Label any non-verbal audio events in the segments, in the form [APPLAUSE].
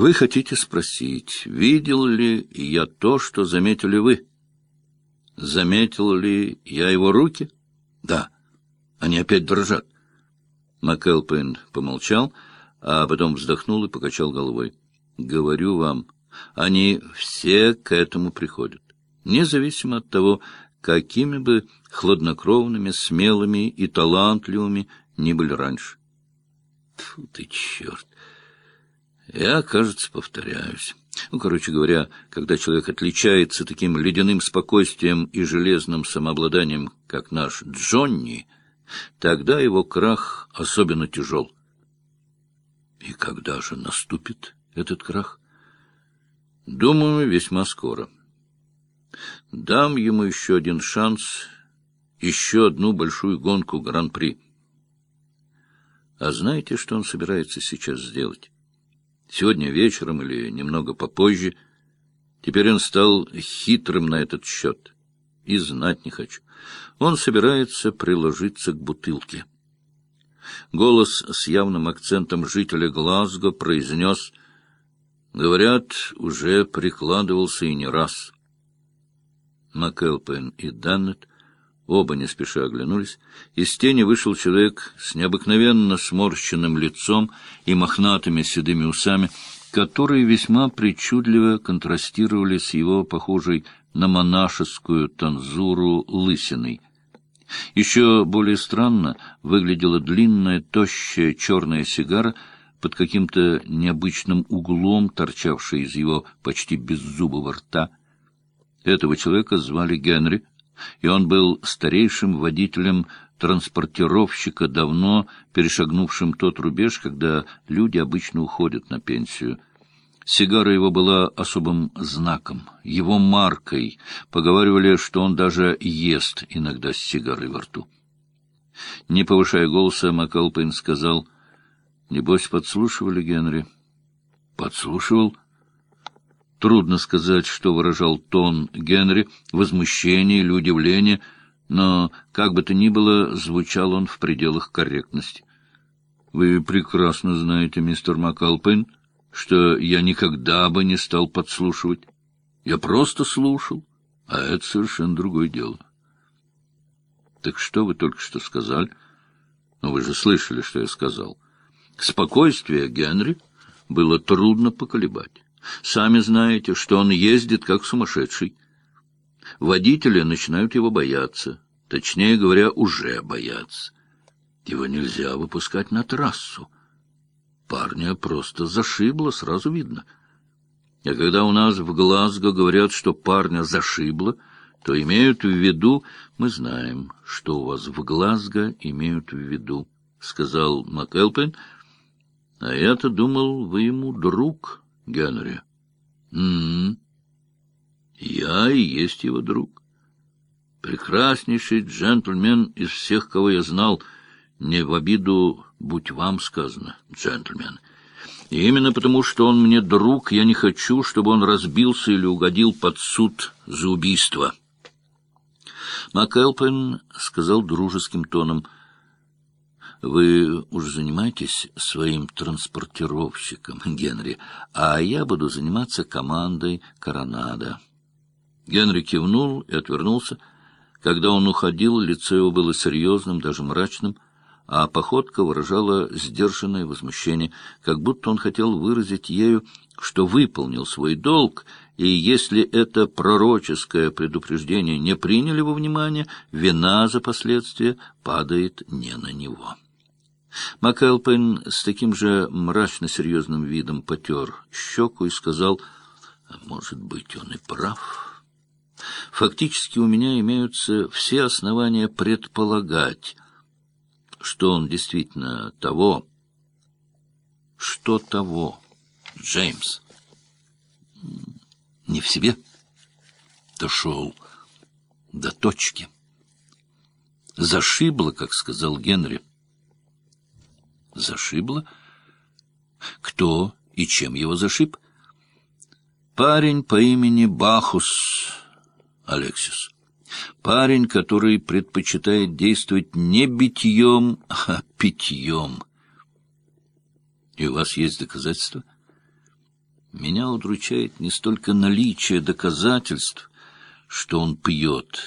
Вы хотите спросить, видел ли я то, что заметили вы? Заметил ли я его руки? Да. Они опять дрожат. МакЭлпин помолчал, а потом вздохнул и покачал головой. Говорю вам, они все к этому приходят, независимо от того, какими бы хладнокровными, смелыми и талантливыми ни были раньше. Тьфу ты, черт! Я, кажется, повторяюсь. Ну, короче говоря, когда человек отличается таким ледяным спокойствием и железным самообладанием, как наш Джонни, тогда его крах особенно тяжел. И когда же наступит этот крах? Думаю, весьма скоро. Дам ему еще один шанс, еще одну большую гонку Гран-при. А знаете, что он собирается сейчас сделать? Сегодня вечером или немного попозже. Теперь он стал хитрым на этот счет. И знать не хочу. Он собирается приложиться к бутылке. Голос с явным акцентом жителя Глазго произнес «Говорят, уже прикладывался и не раз». МакЭлпен и Даннет оба не спеша оглянулись. Из тени вышел человек с необыкновенно сморщенным лицом и мохнатыми седыми усами, которые весьма причудливо контрастировали с его похожей на монашескую танзуру лысиной. Еще более странно выглядела длинная, тощая черная сигара под каким-то необычным углом, торчавшая из его почти беззубого рта. Этого человека звали Генри — и он был старейшим водителем транспортировщика, давно перешагнувшим тот рубеж, когда люди обычно уходят на пенсию. Сигара его была особым знаком, его маркой. Поговаривали, что он даже ест иногда с сигарой во рту. Не повышая голоса, Макалпейн сказал, «Небось, подслушивали, Генри?» «Подслушивал?» Трудно сказать, что выражал тон Генри, возмущение или удивление, но, как бы то ни было, звучал он в пределах корректности. Вы прекрасно знаете, мистер Макалпин, что я никогда бы не стал подслушивать. Я просто слушал, а это совершенно другое дело. Так что вы только что сказали? Ну, вы же слышали, что я сказал. Спокойствие Генри было трудно поколебать. Сами знаете, что он ездит как сумасшедший. Водители начинают его бояться, точнее говоря, уже боятся. Его нельзя выпускать на трассу. Парня просто зашибло, сразу видно. А когда у нас в Глазго говорят, что парня зашибло, то имеют в виду... Мы знаем, что у вас в Глазго имеют в виду, — сказал МакЭлпин. А я-то думал, вы ему друг. Генри. М -м. Я и есть его друг. Прекраснейший джентльмен из всех, кого я знал, не в обиду, будь вам сказано, джентльмен. И именно потому, что он мне друг, я не хочу, чтобы он разбился или угодил под суд за убийство. МакЭлпен сказал дружеским тоном — вы уже занимаетесь своим транспортировщиком, [LAUGHS] Генри, а я буду заниматься командой Коронада. Генри кивнул и отвернулся. Когда он уходил, лицо его было серьезным, даже мрачным, а походка выражала сдержанное возмущение, как будто он хотел выразить ею, что выполнил свой долг, и если это пророческое предупреждение не приняли во внимание, вина за последствия падает не на него. МакЭлпин с таким же мрачно-серьезным видом потер щеку и сказал, «А может быть, он и прав. Фактически у меня имеются все основания предполагать, что он действительно того, что того, Джеймс. Не в себе, дошел до точки. Зашибло, как сказал Генри. Зашибло? Кто и чем его зашиб? Парень по имени Бахус Алексис. Парень, который предпочитает действовать не битьем, а питьем. И у вас есть доказательства? Меня удручает не столько наличие доказательств, что он пьет,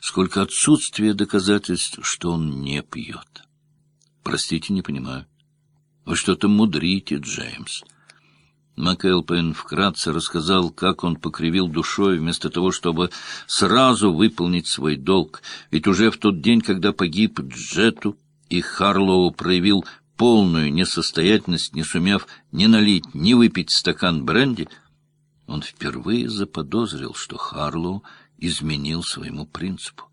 сколько отсутствие доказательств, что он не пьет. Простите, не понимаю. Вы что-то мудрите, Джеймс. МакЭлпен вкратце рассказал, как он покривил душой вместо того, чтобы сразу выполнить свой долг. Ведь уже в тот день, когда погиб Джету, и Харлоу проявил полную несостоятельность, не сумев ни налить, ни выпить стакан бренди, он впервые заподозрил, что Харлоу изменил своему принципу.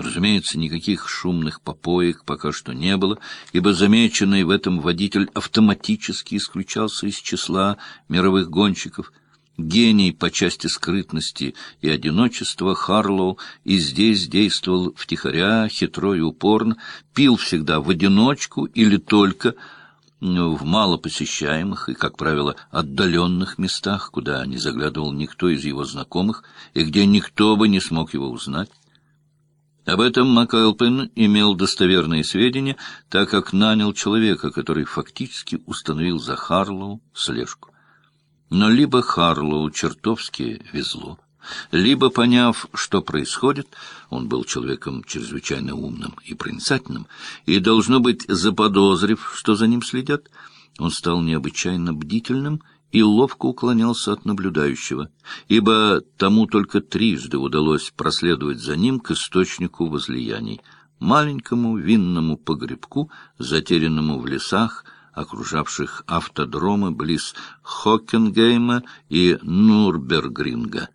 Разумеется, никаких шумных попоек пока что не было, ибо замеченный в этом водитель автоматически исключался из числа мировых гонщиков. Гений по части скрытности и одиночества Харлоу и здесь действовал втихаря, хитро и упорно, пил всегда в одиночку или только в малопосещаемых и, как правило, отдаленных местах, куда не заглядывал никто из его знакомых и где никто бы не смог его узнать. Об этом МакАлпин имел достоверные сведения, так как нанял человека, который фактически установил за Харлоу слежку. Но либо Харлоу чертовски везло, либо, поняв, что происходит, он был человеком чрезвычайно умным и проницательным, и, должно быть, заподозрив, что за ним следят, он стал необычайно бдительным и ловко уклонялся от наблюдающего, ибо тому только трижды удалось проследовать за ним к источнику возлияний, маленькому винному погребку, затерянному в лесах, окружавших автодромы близ Хоккенгейма и Нурбергринга.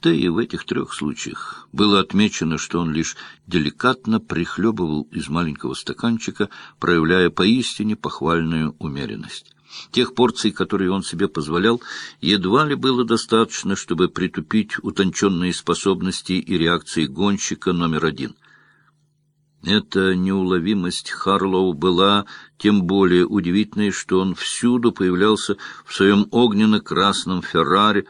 Да и в этих трех случаях было отмечено, что он лишь деликатно прихлебывал из маленького стаканчика, проявляя поистине похвальную умеренность. Тех порций, которые он себе позволял, едва ли было достаточно, чтобы притупить утонченные способности и реакции гонщика номер один. Эта неуловимость Харлоу была тем более удивительной, что он всюду появлялся в своем огненно-красном Феррари,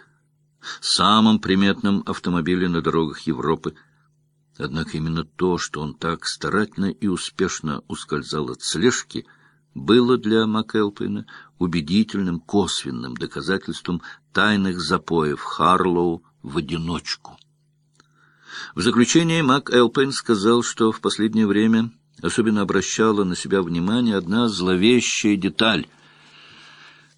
самом приметном автомобиле на дорогах Европы. Однако именно то, что он так старательно и успешно ускользал от слежки — было для МакЭлпина убедительным косвенным доказательством тайных запоев Харлоу в одиночку. В заключение МакЭлпин сказал, что в последнее время особенно обращала на себя внимание одна зловещая деталь.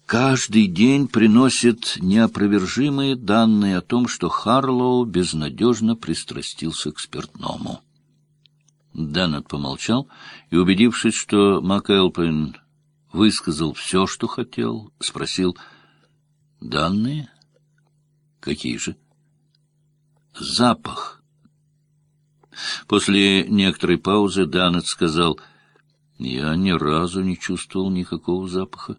Каждый день приносит неопровержимые данные о том, что Харлоу безнадежно пристрастился к спиртному. Даннет помолчал и, убедившись, что МакЭлпин высказал все, что хотел, спросил, «Данные? Какие же?» «Запах». После некоторой паузы Даннет сказал, «Я ни разу не чувствовал никакого запаха».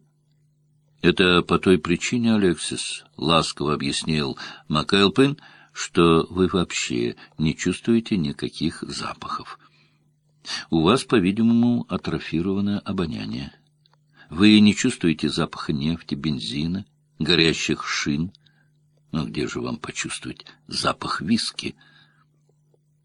«Это по той причине, Алексис», — ласково объяснил МакЭлпин, «что вы вообще не чувствуете никаких запахов». У вас, по-видимому, атрофировано обоняние. Вы не чувствуете запаха нефти, бензина, горящих шин. Но где же вам почувствовать запах виски —